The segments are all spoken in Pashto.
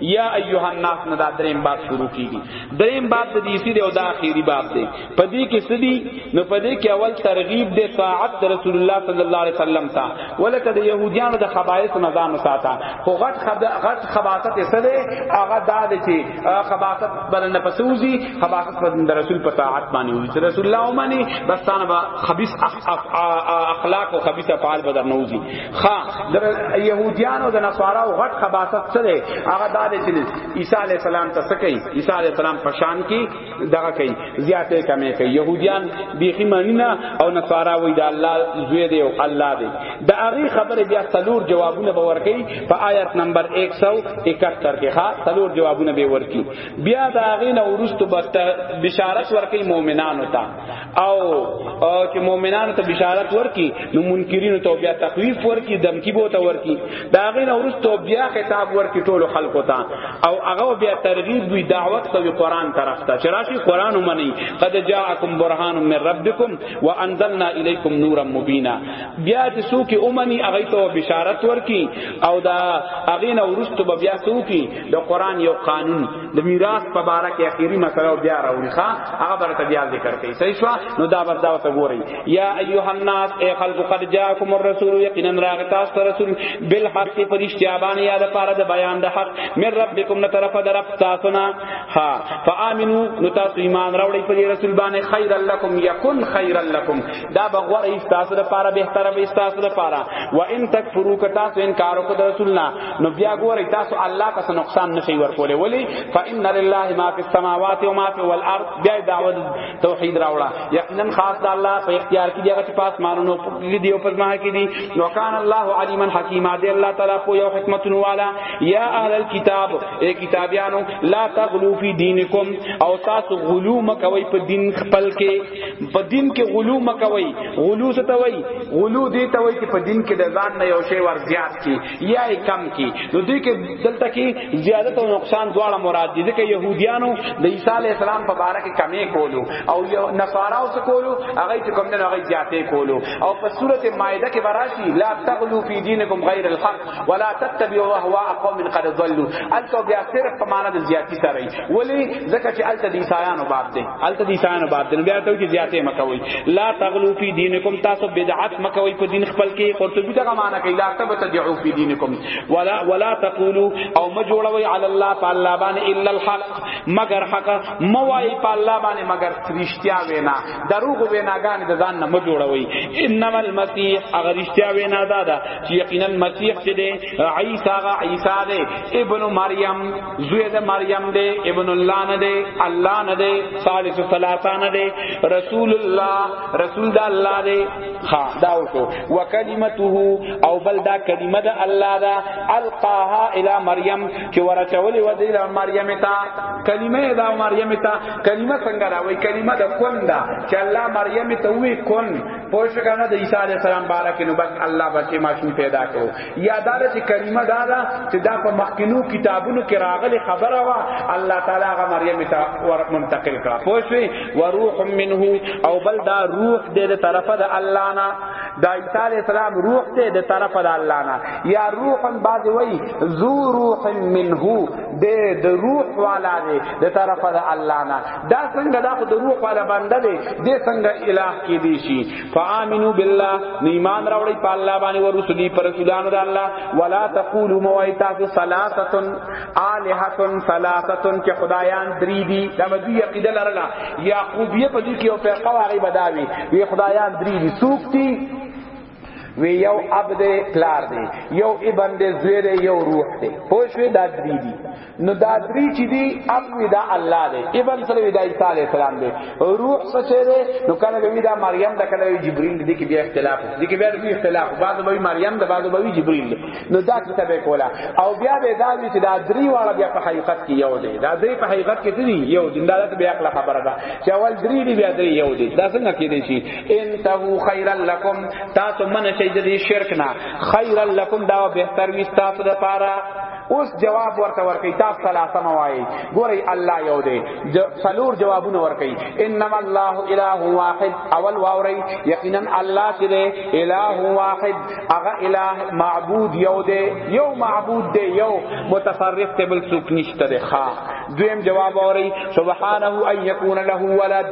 یا ایها الناس نه دا دریم باب شروع کیږي دریم باب د دې سیده او د اخیری باب دی په دې کې سدي نو په دې کې اول ترغیب دی طاعت رسول الله صلی الله علیه وسلم ته ولکه د يهودیانو د خبایث نه ځان ساته خو غټ غټ خباثت سره هغه دا دی چې خباثت بدن پسوزي خباثت بدن د رسول په طاعت باندې وي چې رسول الله باندې بس تانه خبيث اخلاق او خبيث افعال بدر نوزي خا در يهوديانو د نصاراو غټ خباست څه دی هغه دا دی چې عيسى عليه السلام ته څه کوي عيسى عليه السلام په شان کې دغه کوي زیاته کمې کوي يهوديان بيخي مانی نه او نصارا وي دا الله زوی دی او الله دی دا هغه خبره بیا څلور جوابونه به ورکي په آیت نمبر 171 کې ها څلور جوابونه به ورکي بیا دا هغه نه ورستو بشارت ورکي مؤمنانو ته او چې مؤمنانو ته بشارت ورکي نو منکرینو ته بیا تخویف ورکي دمکی بو ته ورکي دا غین اورستو بیا خطاب ورکي ټول خلکو ته او هغه بیا ترغیب وی دعوت کوي قران طرف ته چرشی قران ومني قد جاءکم برهان من ربکم وانزلنا الیکم نورا مبینا بیا چې څوک اومني هغه ته بشارت ورکي او دا هغه نه ورستو بیا څوک د قران یو قانون د میراث په باره کې اخیری مسله بیا راوړي ښا هغه برته بیا ذکر کوي صحیح شو نو دا بردا ته ګوري یا ایها الناس ای خلق قد جاءکم الرسول یقینا راغ تاسو رسول بالحق فرشتیا باندې یا د پاره د بیان د حق من ربکم نه طرفه در رب تاسو نه ها فامنو نو تاسو ایمان راوړي په رسول باندې خیر لکم یکن خیر لکم دا بغور ایستاسو د پاره به تر به ایستاسو د پاره و ان تکفروا کتا سو انکار کو د رسول نه نو بیا ګورئ تاسو الله ته څه نقصان نشي ورکولې ولی فإن لله ما فی السماوات و ما فی الارض بیا دعوت توحید راوړه یقینا خاص د الله په اختیار کې دغه چې پاس مانونو کې دی او پس ما کې دی نو کان الله علیما حکیما دی الله تعالی په یو حکمت والا یا اهل الكتاب ای کتابیانو لا تغلو فی دینکم او تاسو غلو مکوئ په دین خپل کې په دین کې غلو مکوي غلو څه ته وایي غلو دې ته وایي چې په دین کې د ځان نه یو شی ور زیات کی یا یې کم کی نو دې کې دلته کې زیادت او نقصان دواړه مراد دي ځکه يهوديانو د عیسی علی السلام په باره کې کمی کولو او نصاراو څه کولو هغه چې کوم نه هغه زیاتې کولو او په سورته مائده کې براشي لا تغلو فی دینکم غیر الحق ولا تتبعوا اهواء قوم قد ضلوا الته بیا صرف په معنا د زیاتی سره ولی زکه چې الته د عیسایانو باب دی الته د عیسایانو باب دی بیا ته چې زیاته مکوي لا تغلو فی دینکم تاسو بدعت مکوي په دین خپل کې قرطبی دا معنا کوي لا تبتدعوا فی دینکم ولا ولا تقولوا او مجوړوي علی الله تعالی باندې الا الحق مگر حق موای په الله باندې مگر رښتیا وینا دروغ ویناګان د ځان نه مجوړوي انما المسيح هغه رښتیا وینا ده دا چې یقینا مسیح چې دی عیسی هغه عیسی دی ابن مریم زوی د مریم دی ابن الله نه دی الله نه دی ثالث ثلاثه نه دی رسول الله رسول د الله دی ها دا وشو وکلمته او بل دا کلمه د الله دا القاها الی مریم چې ورچولې و دی مریم ته کلمه دا مریم ته کلمه څنګه راوي کلمه د کون دا چې الله مریم ته وی کون پوه شو کنه د عیسی علی السلام باره کې نو بس الله بچي ماشوم پیدا کړو یا دا چې کلمه دا دا چې دا په مخکینو کتابونو کې راغلي خبره وا الله تعالی هغه مریم ته ور منتقل کړه پوه شو وروح منه او بل دا روح دې د طرفه د الله نه دا عیسی علی السلام روح دې د طرفه د الله نه یا روح بعد وی ذو روح منه دے د روح والا دے د طرف د الله نه دا څنګه دا خو د روح والا بنده دے دې څنګه الہ کې دی شي فامنو بالله ایمان راوړی په الله باندې او رسولي پر رسولانو د الله ولا تقولوا موایتا فی صلاتن الہتن صلاتن کې خدایان دری دی دا مې یقیده لرلا یعقوبیه په دې کې او په قواعد بداوی وی خدایان دری دی سوکتی وی یو اب دے پلار دے یو ابن دے زوی دے یو روح دے پوښوی دا دری دی نو دا دری چې دی اب وی دا الله دے ابن سره وی دا عیسی علیہ السلام دے روح سچے دے نو کله وی دا مریم دا کله وی جبرئیل دی کې بیا اختلاف دی کې بیا دی اختلاف بعد وی مریم دا بعد وی جبرئیل دی نو دا کتاب کولا او بیا به دا وی چې دا دری واړه بیا په حقیقت کې یو دی دا دری په حقیقت کې دی یو دی دا ته بیا خپل خبره ده چې اول دری دی بیا دی یو دی دا څنګه کېدی شي انتهو خیرا لکم تاسو من شي د دې شرک نه خیرا لکم دا بهتر وي تاسو د پاره اوس جواب ورته ورکي تاسو ثلاثه موای ګوري الله یو دی څلور جوابونه ورکي انما الله اله واحد اول واوري یقینا الله چې دی اله واحد هغه اله معبود یو دی یو معبود دی یو متصرف ته بل څوک نشته دی ښا دویم جواب اوري سبحانه ان یکون له ولد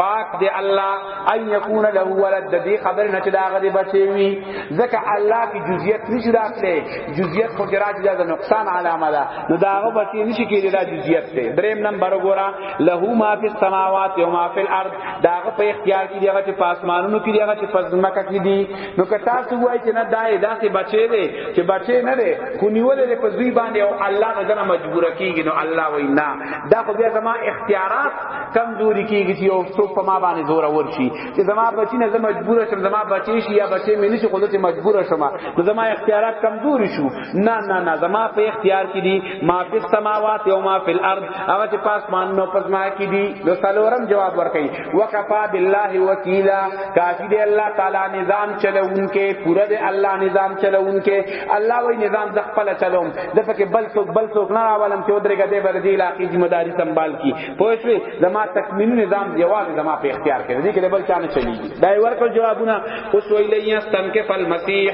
پاک دی الله ان یکون له ولد د دې خبر نه چې دا غدي بچي وي ځکه الله کی جزئیات نشي راکړي جزئیات خو جراج د نقصان علامه ده نو دا غو بچي نشي کېدای دا جزئیات ته دریم نمبر وګوره له ما فی السماوات و ما فی الارض دا غو په اختیار کې دی هغه چې پاسمانونو کې دی هغه چې پزماکه کې دی نو که تاسو وایي چې نه دا داسې بچي دی چې بچي نه دی خو نیولې په ځوی باندې او الله نه مجبور کیږي نو الله وینا دا خو بیا زما اختیارات کمزوري کیږي چې یو څوک په ما باندې زور اور شي چې زما بچی نه زه مجبور شم زما بچی شي یا بچی مې نشي خو زه مجبور شم نو زما اختیارات کمزوري شو نه نه نه زما په اختیار کې دي ما فی السماوات او ما فی الارض هغه چې پاس مان نو پس ما کې دي نو سلورم جواب ورکړي وکفا بالله وکیلا کافی دی الله تعالی نظام چلوونکې پورا دی الله نظام چلوونکې الله وی نظام د خپل چلوم د پکې بل څوک بل څوک نه راولم چې ودرېګه دې بر دې علاقې ذمہ داری سنبال کی پوه شوې زما تکمیل نظام دیواز زما په اختیار کې دې کې بل چا نه چلیږي دا ورکو جوابونه اوس ویلې یا ستن کې فل مسیح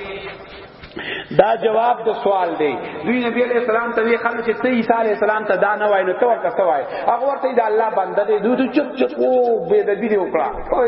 دا جواب د سوال دی دوی نبی علیہ السلام ته وی خلک چې عیسی علیہ السلام ته دا نه وای نو تو ورته وای هغه ورته دا الله بنده دی دوی چپ چپ او بے ادبی وکړه او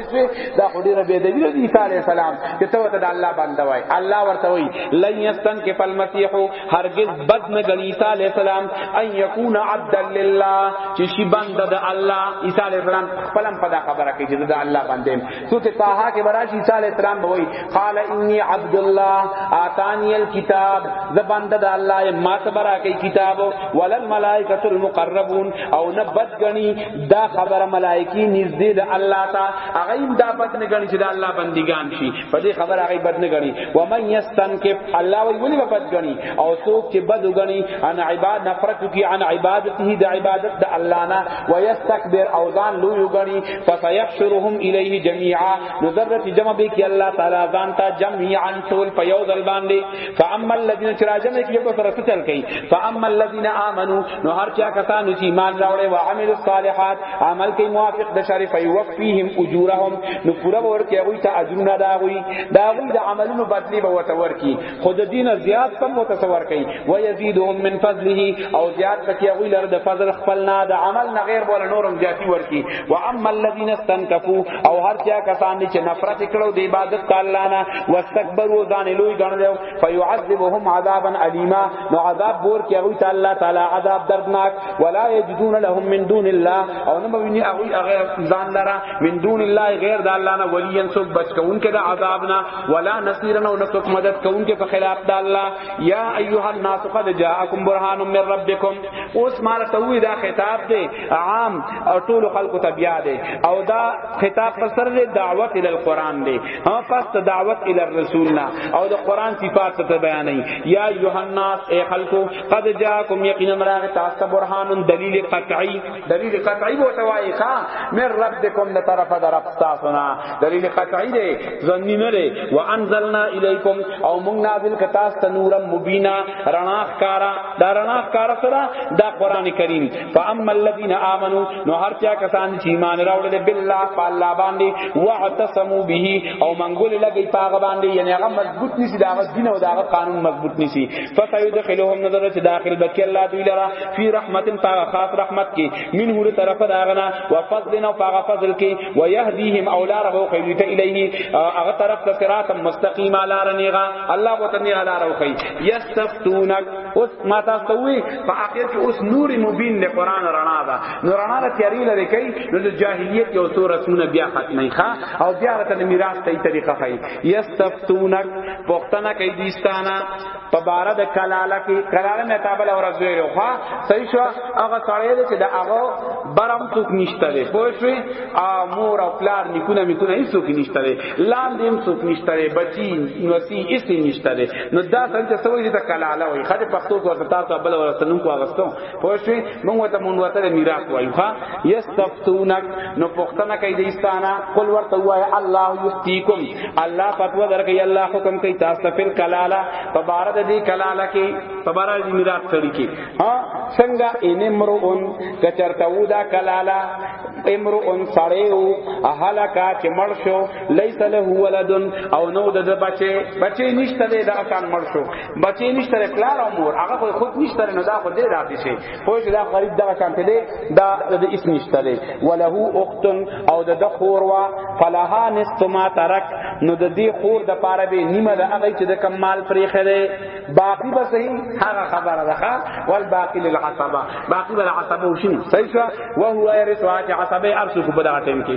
دا خو ډیره به دی دی عیسی علی السلام چې ته ته د الله بنده وای الله ورته وای لن یستن کف المسیح هرگز بد نه غلی عیسی علی السلام ان یکون عبدا لله چې شی بنده د الله عیسی علی السلام خپلم پدا خبره کوي چې د الله بنده سوره طه کې براشي عیسی علی السلام وای قال انی عبد الله آتانی الكتاب ز بنده د الله ما تبارک کتاب ولل ملائکۃ المقربون او نه بد غنی دا خبره ملائکی نږدې د الله ته هغه هم دا بد نه غني چې د الله بندگان شي په دې خبره هغه بد نه غني و من یستنکف الله وی ولي بد غني او څوک چې بد غني ان عباد نفرت کی عن عبادته د عبادت د الله نه و یستكبر او ځان لوی غني فسيحشرهم الیه جميعا نو ذره جمع به کی الله تعالی ځان ته جميعا ټول په یو ځل باندې فاما الذين تراجم کی په سره څه چل کوي فاما الذين امنوا نو هر چا کسان چې ایمان راوړي او عمل الصالحات عمل کوي موافق د شرع فیوفیهم اجورهم نو پورا ورکه هغه ته اجرونه دا وي دا غوی د عملونو بدلی به وته ورکی خود دین زیات سم متصور کوي و یزيدهم من فضله او زیات پکې هغه لره د فضل خپل نه د عمل نه غیر بول نورم زیاتی ورکی و اما الذين استنكفوا او هر چا کسان چې نفرت کړو د عبادت تعالی نه واستكبروا ځان لوی ګڼل فيعذبهم عذابا اليما نو عذاب بور کې هغه ته الله تعالی عذاب دردناک ولا يجدون لهم من دون الله او نه بویني هغه هغه ځان لرا من دون الله غیر د الله نه ولي انسو بچ کون کې د عذاب نه ولا نصيرا او نه څوک مدد کون کې په خلاف د الله یا ایها الناس قد جاءکم برهان من ربکم اوس مال توي دا خطاب دی عام او ټول خلق ته بیا دی او دا خطاب پر سر دعوت ال القران دی ها پس ته دعوت ال الرسول نا او د قران صفات ته بیانې یا یوحناس ای خلکو قد جاءکم یقینا راغ تاسو برهان دلیل قطعی دلیل قطعی بو توای کا من ربکم له طرف در تاسو نا دلیل قطعی دی ځنی نه لري وانزلنا الیکم او موږ نازل ک تاسو ته نور مبینا رڼا ښکارا دا رڼا ښکارا سره دا قران کریم فاما الذین آمنوا نو هر چا کسان چې ایمان راوړل بالله فالله باندې واعتصموا به او منګول لګي پاغه باندې یعنی هغه مضبوط نسی داغه دین او داغه قانون مضبوط نسی فسيدخلهم نظر چې داخل بکی الله دوی لرا فی رحمت پاغه خاص رحمت کې منه له طرف داغنا وفضل او پاغه فضل کې ويهديهم اولاره خیلیت الیه هغه طرف ته صراط مستقیم لار نیغه الله وتعالى لار او خی یستفتونک اوس ما تاسو ته وی په اخر کې اوس نور مبین له قران رڼا ده نو رڼا له تیاری لري کوي نو د جاهلیت یو څو رسمونه بیا ختمي ښا او بیا راته د میراث ته طریقه خای یستفتونک پختنه کوي دیستانه په بار د کلاله کې کلاله مې تابل اور از ویلو ښا صحیح شو هغه سړی دی چې د هغه برم څوک نشته دی پوه شو امور او پلار نکونه میکونه هیڅ څوک نشته دی لاندې هم څوک نشته دی بچی نوسی هیڅ نشته دی نو دا څنګه څه وایي ته کلاله وایي خاطر پښتو کو ته تاسو بل ورسنن کو اغستو پوه شئ موږ ته مونږ ته میراث وایو ها یستفتونک نو پښتنه کوي د استانا قل ورته وایي الله یفتیکم الله فتوا درکې الله حکم کوي تاسو په کلاله په بار د دې کلاله کې په بار د میراث کړی کې ها څنګه ان امرؤن کچرته ودا کلاله امرؤن سړیو اهلکا چې مړ شو لیس له ولد او نو د بچي بچي نشته دی دا کان مړ شو بچي نشته پلار او مور هغه خو خود نشته نه دا خو دې راځي شي خو دا غریب دا کان ته دی دا د اس نشته دی وله اخت او د خور وا فلها نصف ما ترک نو د دې خور د پاره به نیمه د هغه چې د کمال پرې خره باقی به صحیح هغه خبره ده ول باقی للعصبه باقی للعصبه وشین صحیح شو وهو يرث عصبه ارسو په دغه ټیم کې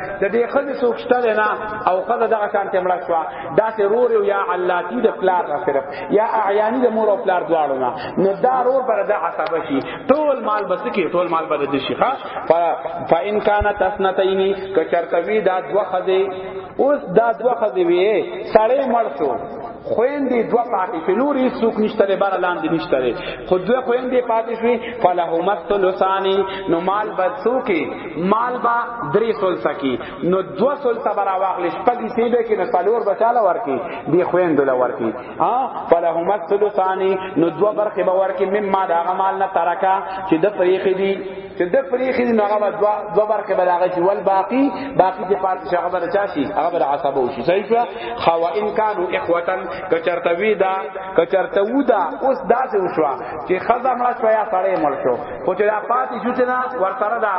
د دې خځې څوک شته نه او خځه دغه شان ته مړه شو دا سه رور یا علاتی د پلار را صرف یا اعیانی د مور او پلار دواړو نه نو دا رور پر د عصبه شي ټول مال بس کې ټول مال بد دي شي ها فإن كانت اثنتين کچرتوی دا دوه خځې اوس دا دوه خځې وي سړې مړ شو خويندې دوه پاتې شوې نور هیڅ څوک نشته لري بار لاندې نشته لري خو دوه خويندې پاتې شوې فلهما الثلثان نو مال به څوک مال به درې ثلث کی نو دوه ثلث برا واخلې شپږ سی به کې نو څلور بچاله ورکی دی خويندو له ورکی ها فلهما الثلثان نو دوه برخه به ورکی مما دا مال نه ترکا چې د پریخې دی چې د پریخي نه هغه دوا دوا برکه بلاغه چې ول باقی باقی چې پات شي هغه بل چا شي هغه بل عصب او شي صحیح شو خو ان کانوا اخوتن کچرته وی دا کچرته و دا اوس داسې وشو چې خزه مړه شو یا سړی مړ شو خو چې دا پات شو چې نه ورسره دا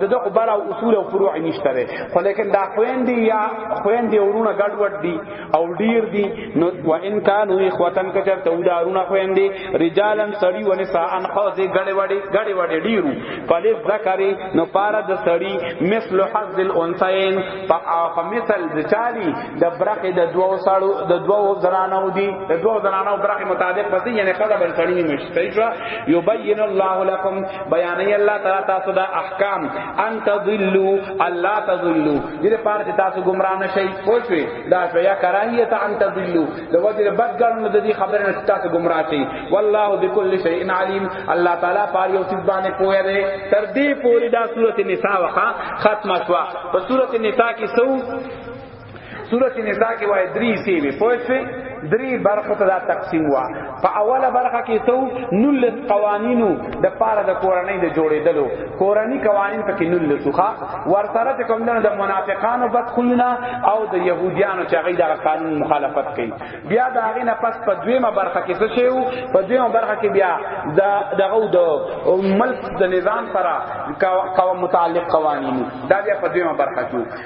دغه خبر او اصول او فروع نشته خو لیکن دا خويندې یا خويندې ورونه ګډوډ دي او ډیر دی نو و ان کانو اخوتن کچر تو دارونه خويندې رجالن سړی و نساء ان خوځي غړې وړې غړې وړې ډیرو فلذ ذکری نو پارا د سړی مثل حظ الانثین په مثل د چالی د برخه د دوو سړو د دوو زنانو دی د دوو زنانو برخه مطابق پسې یعنی خدا بل سړی نه مشته ایشوا یبین الله لكم بیان الله تعالی تاسو د احکام ان تضلوا الله تضلوا دې پار چې تاسو گمراه نشئ پوښوي دا شیا کراهیت ان تذلو د وجه بدګانو د دې خبره نه تاسو گمراه شئ والله بكل شيء عليم الله تعالی پار یو څه باندې پوهه ده تر دې پوری دا سورته نساء وخا ختمه شو په سورته نساء کې سو سورته نساء کې وای درې سیمه پوښوي درې برخو ته دا تقسیم وا په اوله برخه کې تو نلس قوانینو د پاره د کورنۍ د جوړېدلو کورنۍ قوانین په کې نلس ښه ورسره چې کوم د منافقانو بدخونه او د يهوديانو چې هغه د قانون مخالفت کوي بیا دا غي نه پس په دویمه برخه کې څه شیو په دویمه برخه کې بیا د دغه د ملک د نظام سره کوم متعلق قوانینو دا بیا په دویمه برخه کې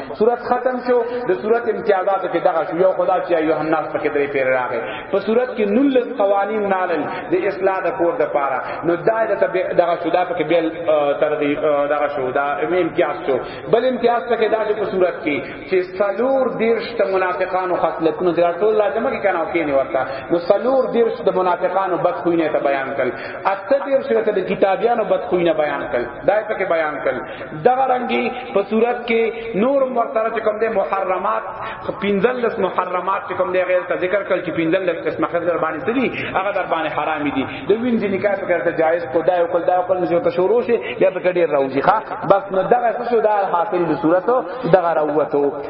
صورت ختم شو د صورت امتیازات کې دغه شو یو خدا چې ایو الناس پکې درې پیر راغی په صورت کې نل قوانین نالل د اصلاح د کور د پاره نو دایره ته دغه شو دا پکې بیل ترغی دغه شو دا امتیاز شو بل امتیاز پکې دا چې په صورت کې چې سلور دیرش ته منافقانو خصلتونو د ټول لازمه کې کناو کې نه ورته نو سلور دیرش د منافقانو بدخوینه ته بیان کړ اته دیرش ته د کتابیانو بدخوینه بیان کړ دای پکې بیان کړ دغه رنگي په صورت کې نور مرتره چې کوم دي محرمات پنځل لس محرمات چې کوم دي غیر ته ذکر کړ چې پنځل لس قسمه خزر باندې سړي هغه در باندې حرام دي د وین ځینې کار په کړه جایز کو دا یو کول دا کول نشو ته شروع شي بیا په کډیر راوځي ښا بس نو دغه څه شو دا حاصل د صورت دغه راوته